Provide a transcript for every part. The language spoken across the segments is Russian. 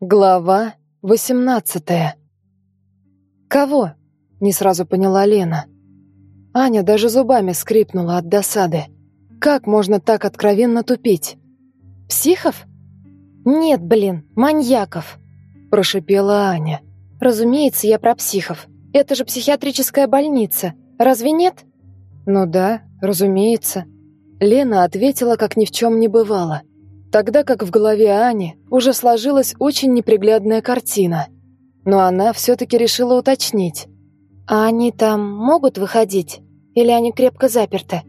Глава восемнадцатая. «Кого?» — не сразу поняла Лена. Аня даже зубами скрипнула от досады. «Как можно так откровенно тупить?» «Психов?» «Нет, блин, маньяков!» — прошипела Аня. «Разумеется, я про психов. Это же психиатрическая больница. Разве нет?» «Ну да, разумеется». Лена ответила, как ни в чем не бывало тогда как в голове Ани уже сложилась очень неприглядная картина. Но она все-таки решила уточнить. «А они там могут выходить? Или они крепко заперты?»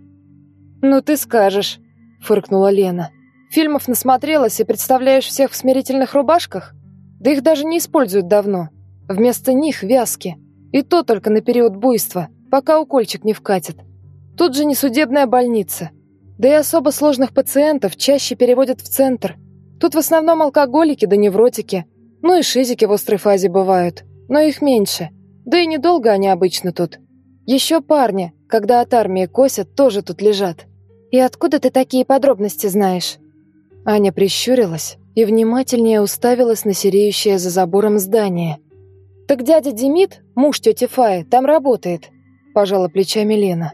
«Ну ты скажешь», — фыркнула Лена. «Фильмов насмотрелась и представляешь всех в смирительных рубашках? Да их даже не используют давно. Вместо них вязки. И то только на период буйства, пока укольчик не вкатит. Тут же не судебная больница. Да и особо сложных пациентов чаще переводят в центр. Тут в основном алкоголики да невротики. Ну и шизики в острой фазе бывают, но их меньше. Да и недолго они обычно тут. Еще парни, когда от армии косят, тоже тут лежат. И откуда ты такие подробности знаешь? Аня прищурилась и внимательнее уставилась на сереющее за забором здание. «Так дядя Демид, муж тети Фаи, там работает», – пожала плечами Лена.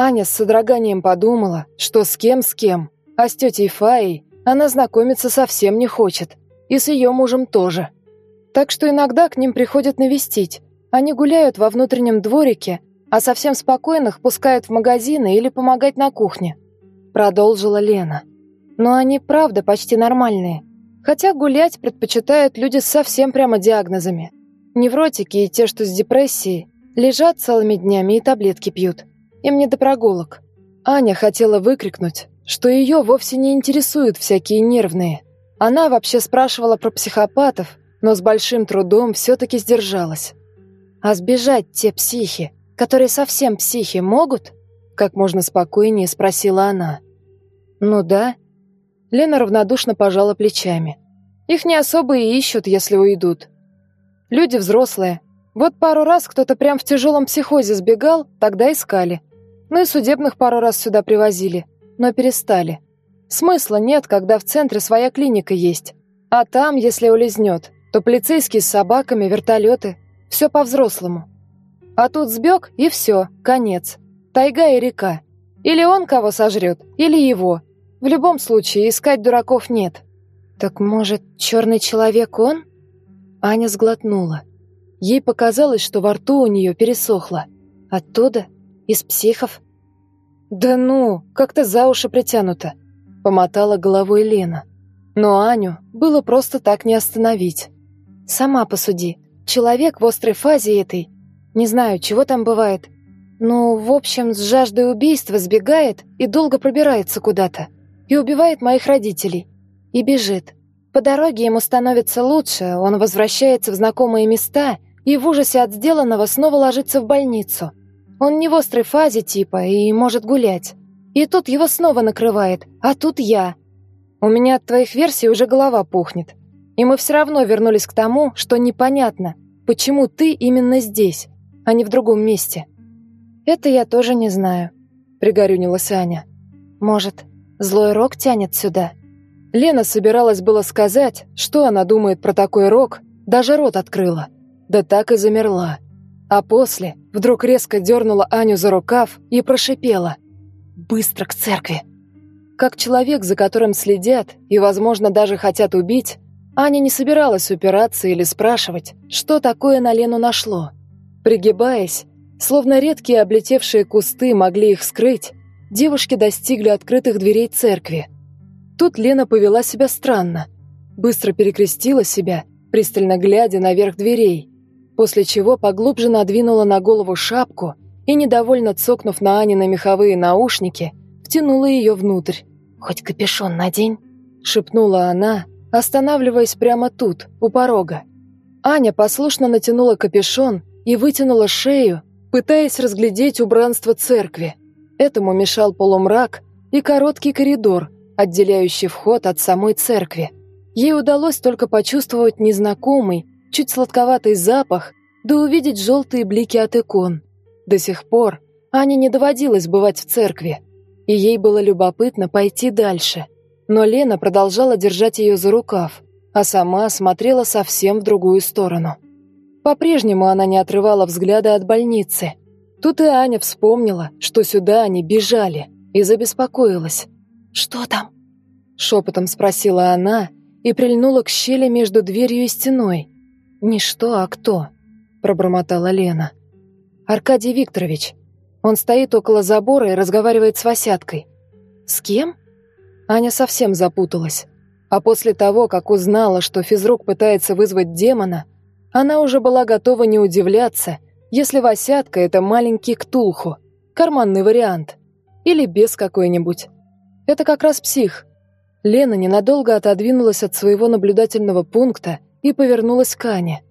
Аня с содроганием подумала, что с кем с кем, а с тетей Фаей она знакомиться совсем не хочет, и с ее мужем тоже. Так что иногда к ним приходят навестить. Они гуляют во внутреннем дворике, а совсем спокойных пускают в магазины или помогать на кухне. Продолжила Лена. Но они правда почти нормальные. Хотя гулять предпочитают люди с совсем прямо диагнозами. Невротики и те, что с депрессией, лежат целыми днями и таблетки пьют. Им не до прогулок. Аня хотела выкрикнуть, что ее вовсе не интересуют всякие нервные. Она вообще спрашивала про психопатов, но с большим трудом все-таки сдержалась. А сбежать те психи, которые совсем психи, могут? Как можно спокойнее спросила она. Ну да. Лена равнодушно пожала плечами. Их не особо и ищут, если уйдут. Люди взрослые. Вот пару раз кто-то прям в тяжелом психозе сбегал, тогда искали. Ну и судебных пару раз сюда привозили, но перестали. Смысла нет, когда в центре своя клиника есть. А там, если улизнет, то полицейские с собаками, вертолеты. Все по-взрослому. А тут сбег, и все, конец. Тайга и река. Или он кого сожрет, или его. В любом случае, искать дураков нет. Так может, черный человек он? Аня сглотнула. Ей показалось, что во рту у нее пересохло. Оттуда из психов?» «Да ну, как-то за уши притянуто», — помотала головой Лена. Но Аню было просто так не остановить. «Сама посуди. Человек в острой фазе этой. Не знаю, чего там бывает. Ну, в общем, с жаждой убийства сбегает и долго пробирается куда-то. И убивает моих родителей. И бежит. По дороге ему становится лучше, он возвращается в знакомые места и в ужасе от сделанного снова ложится в больницу. Он не в острой фазе типа и может гулять. И тут его снова накрывает, а тут я. У меня от твоих версий уже голова пухнет. И мы все равно вернулись к тому, что непонятно, почему ты именно здесь, а не в другом месте. Это я тоже не знаю, пригорюнилась Аня. Может, злой рок тянет сюда? Лена собиралась было сказать, что она думает про такой рок, даже рот открыла. Да так и замерла. А после вдруг резко дернула Аню за рукав и прошипела. «Быстро к церкви!» Как человек, за которым следят и, возможно, даже хотят убить, Аня не собиралась упираться или спрашивать, что такое на Лену нашло. Пригибаясь, словно редкие облетевшие кусты могли их скрыть, девушки достигли открытых дверей церкви. Тут Лена повела себя странно. Быстро перекрестила себя, пристально глядя наверх дверей, после чего поглубже надвинула на голову шапку и, недовольно цокнув на Анины меховые наушники, втянула ее внутрь. «Хоть капюшон надень», — шепнула она, останавливаясь прямо тут, у порога. Аня послушно натянула капюшон и вытянула шею, пытаясь разглядеть убранство церкви. Этому мешал полумрак и короткий коридор, отделяющий вход от самой церкви. Ей удалось только почувствовать незнакомый, чуть сладковатый запах, да увидеть желтые блики от икон. До сих пор Ане не доводилось бывать в церкви, и ей было любопытно пойти дальше. Но Лена продолжала держать ее за рукав, а сама смотрела совсем в другую сторону. По-прежнему она не отрывала взгляда от больницы. Тут и Аня вспомнила, что сюда они бежали, и забеспокоилась. «Что там?» Шепотом спросила она и прильнула к щели между дверью и стеной. «Не что, а кто?» пробормотала Лена. «Аркадий Викторович. Он стоит около забора и разговаривает с Васяткой». «С кем?» Аня совсем запуталась. А после того, как узнала, что физрук пытается вызвать демона, она уже была готова не удивляться, если Васятка — это маленький ктулху, карманный вариант, или без какой-нибудь. Это как раз псих. Лена ненадолго отодвинулась от своего наблюдательного пункта и повернулась к Ане.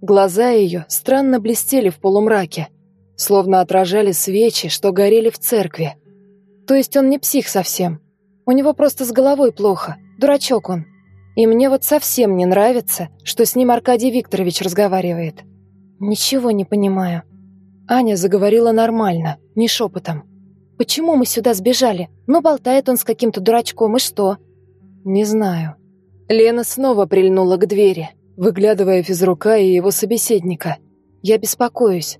Глаза ее странно блестели в полумраке, словно отражали свечи, что горели в церкви. То есть он не псих совсем. У него просто с головой плохо, дурачок он. И мне вот совсем не нравится, что с ним Аркадий Викторович разговаривает. Ничего не понимаю. Аня заговорила нормально, не шепотом. Почему мы сюда сбежали? Ну, болтает он с каким-то дурачком, и что? Не знаю. Лена снова прильнула к двери, выглядывая физрука и его собеседника. Я беспокоюсь.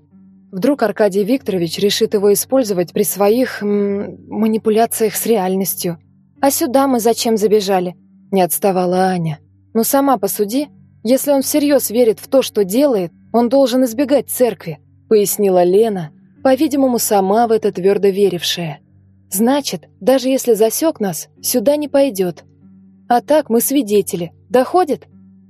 Вдруг Аркадий Викторович решит его использовать при своих м, манипуляциях с реальностью. А сюда мы зачем забежали? Не отставала Аня. Ну сама посуди. Если он всерьез верит в то, что делает, он должен избегать церкви, пояснила Лена, по-видимому, сама в это твердо верившая. Значит, даже если засек нас, сюда не пойдет. А так мы свидетели. Доходит?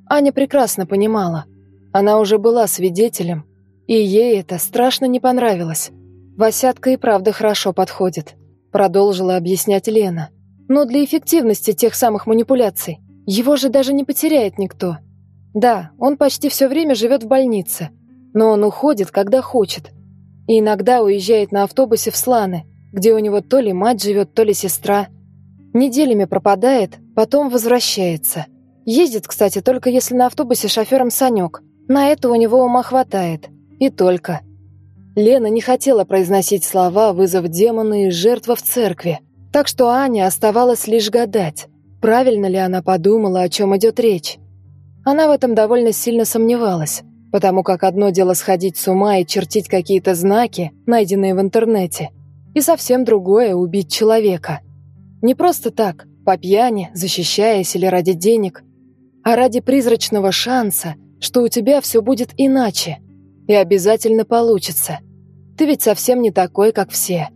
Аня прекрасно понимала. Она уже была свидетелем, и ей это страшно не понравилось. «Васятка и правда хорошо подходит», — продолжила объяснять Лена. «Но для эффективности тех самых манипуляций его же даже не потеряет никто. Да, он почти все время живет в больнице, но он уходит, когда хочет. И иногда уезжает на автобусе в Сланы, где у него то ли мать живет, то ли сестра. Неделями пропадает, потом возвращается». Ездит, кстати, только если на автобусе шофером Санек. На это у него ума хватает. И только. Лена не хотела произносить слова «вызов демона» и «жертва в церкви». Так что Аня оставалось лишь гадать, правильно ли она подумала, о чем идет речь. Она в этом довольно сильно сомневалась, потому как одно дело сходить с ума и чертить какие-то знаки, найденные в интернете, и совсем другое — убить человека. Не просто так, по пьяни, защищаясь или ради денег, а ради призрачного шанса, что у тебя все будет иначе. И обязательно получится. Ты ведь совсем не такой, как все.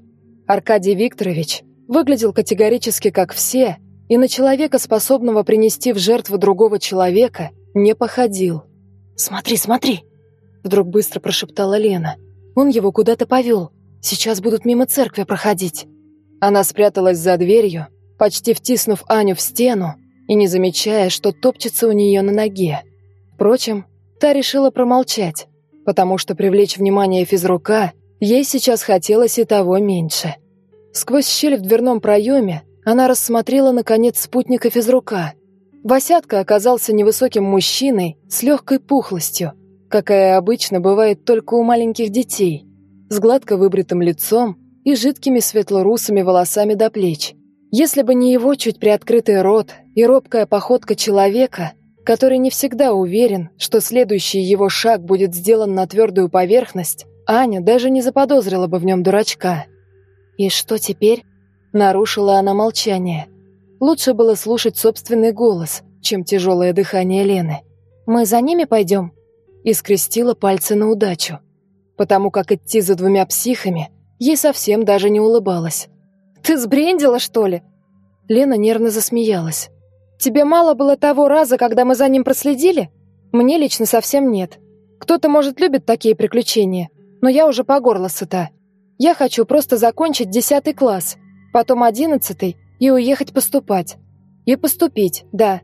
Аркадий Викторович выглядел категорически как все и на человека, способного принести в жертву другого человека, не походил. «Смотри, смотри!» Вдруг быстро прошептала Лена. «Он его куда-то повел. Сейчас будут мимо церкви проходить». Она спряталась за дверью, почти втиснув Аню в стену, и не замечая, что топчется у нее на ноге. Впрочем, та решила промолчать, потому что привлечь внимание физрука ей сейчас хотелось и того меньше. Сквозь щель в дверном проеме она рассмотрела, наконец, спутника физрука. Васятка оказался невысоким мужчиной с легкой пухлостью, какая обычно бывает только у маленьких детей, с гладко выбритым лицом и жидкими светлорусыми волосами до плеч. Если бы не его чуть приоткрытый рот и робкая походка человека, который не всегда уверен, что следующий его шаг будет сделан на твердую поверхность, Аня даже не заподозрила бы в нем дурачка. «И что теперь?» — нарушила она молчание. Лучше было слушать собственный голос, чем тяжелое дыхание Лены. «Мы за ними пойдем?» И скрестила пальцы на удачу. Потому как идти за двумя психами ей совсем даже не улыбалась. «Ты сбрендила, что ли?» Лена нервно засмеялась. «Тебе мало было того раза, когда мы за ним проследили? Мне лично совсем нет. Кто-то, может, любит такие приключения, но я уже по горло сыта. Я хочу просто закончить десятый класс, потом одиннадцатый и уехать поступать. И поступить, да.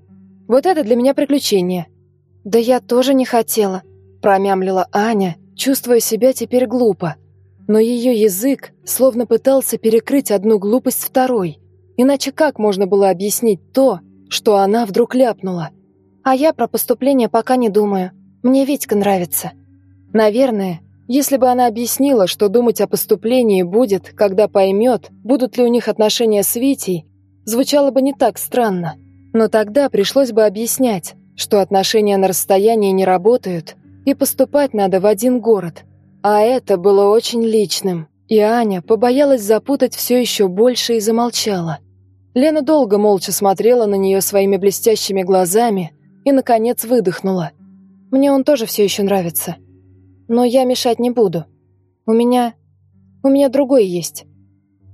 Вот это для меня приключение». «Да я тоже не хотела», — промямлила Аня, чувствуя себя теперь глупо но ее язык словно пытался перекрыть одну глупость второй. Иначе как можно было объяснить то, что она вдруг ляпнула? А я про поступление пока не думаю. Мне Витька нравится. Наверное, если бы она объяснила, что думать о поступлении будет, когда поймет, будут ли у них отношения с Витей, звучало бы не так странно. Но тогда пришлось бы объяснять, что отношения на расстоянии не работают, и поступать надо в один город. А это было очень личным, и Аня побоялась запутать все еще больше и замолчала. Лена долго молча смотрела на нее своими блестящими глазами и, наконец, выдохнула. «Мне он тоже все еще нравится. Но я мешать не буду. У меня... у меня другой есть».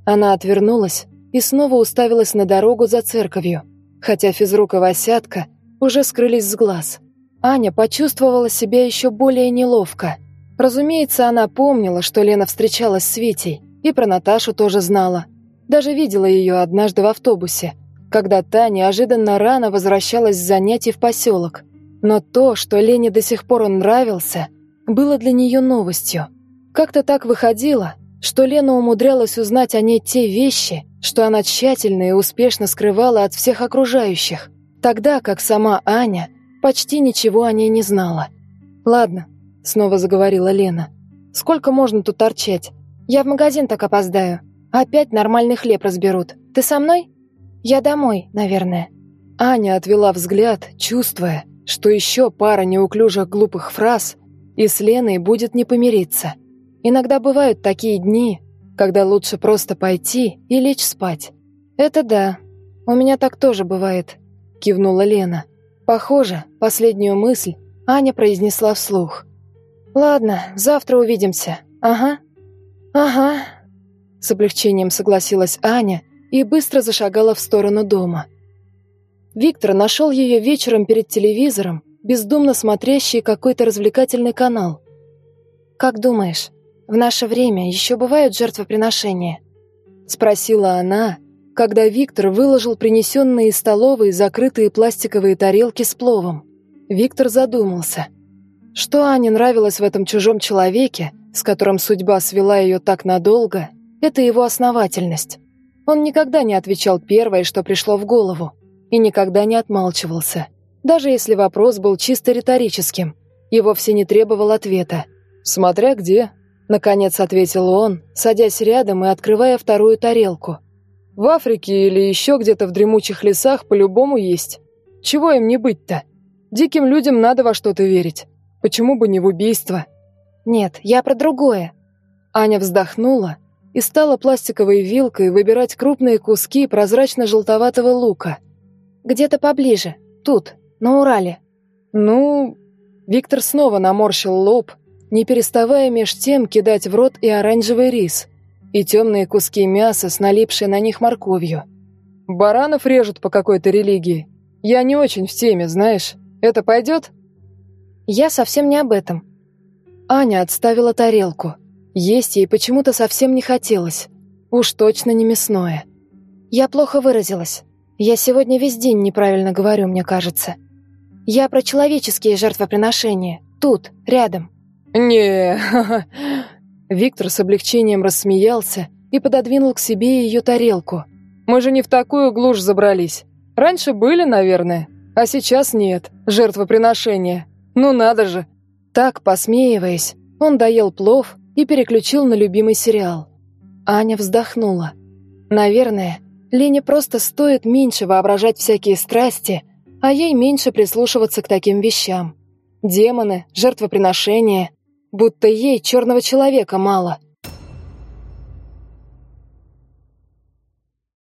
Она отвернулась и снова уставилась на дорогу за церковью, хотя физрук и Васятка уже скрылись с глаз. Аня почувствовала себя еще более неловко. Разумеется, она помнила, что Лена встречалась с Витей, и про Наташу тоже знала. Даже видела ее однажды в автобусе, когда та неожиданно рано возвращалась с занятий в поселок. Но то, что Лене до сих пор он нравился, было для нее новостью. Как-то так выходило, что Лена умудрялась узнать о ней те вещи, что она тщательно и успешно скрывала от всех окружающих, тогда как сама Аня почти ничего о ней не знала. «Ладно», — снова заговорила Лена, — «сколько можно тут торчать? Я в магазин так опоздаю. Опять нормальный хлеб разберут. Ты со мной?» «Я домой, наверное». Аня отвела взгляд, чувствуя, что еще пара неуклюжих глупых фраз, и с Леной будет не помириться. Иногда бывают такие дни, когда лучше просто пойти и лечь спать. «Это да, у меня так тоже бывает», — кивнула Лена. Похоже, последнюю мысль Аня произнесла вслух. «Ладно, завтра увидимся. Ага». «Ага», — с облегчением согласилась Аня и быстро зашагала в сторону дома. Виктор нашел ее вечером перед телевизором, бездумно смотрящий какой-то развлекательный канал. «Как думаешь, в наше время еще бывают жертвоприношения?» — спросила она, когда Виктор выложил принесенные из столовой закрытые пластиковые тарелки с пловом. Виктор задумался. Что Ане нравилось в этом чужом человеке, с которым судьба свела ее так надолго, это его основательность. Он никогда не отвечал первое, что пришло в голову, и никогда не отмалчивался. Даже если вопрос был чисто риторическим и вовсе не требовал ответа. «Смотря где», — наконец ответил он, садясь рядом и открывая вторую тарелку. «В Африке или еще где-то в дремучих лесах по-любому есть. Чего им не быть-то? Диким людям надо во что-то верить. Почему бы не в убийство?» «Нет, я про другое». Аня вздохнула и стала пластиковой вилкой выбирать крупные куски прозрачно-желтоватого лука. «Где-то поближе, тут, на Урале». «Ну...» Виктор снова наморщил лоб, не переставая меж тем кидать в рот и оранжевый рис, и темные куски мяса с налипшей на них морковью. «Баранов режут по какой-то религии. Я не очень в теме, знаешь. Это пойдет?» «Я совсем не об этом». Аня отставила тарелку. Есть ей почему-то совсем не хотелось. Уж точно не мясное. «Я плохо выразилась. Я сегодня весь день неправильно говорю, мне кажется. Я про человеческие жертвоприношения. Тут, рядом. не Виктор с облегчением рассмеялся и пододвинул к себе ее тарелку. «Мы же не в такую глушь забрались. Раньше были, наверное, а сейчас нет. Жертвоприношения. Ну надо же!» Так, посмеиваясь, он доел плов и переключил на любимый сериал. Аня вздохнула. Наверное, Лене просто стоит меньше воображать всякие страсти, а ей меньше прислушиваться к таким вещам. Демоны, жертвоприношения, будто ей черного человека мало.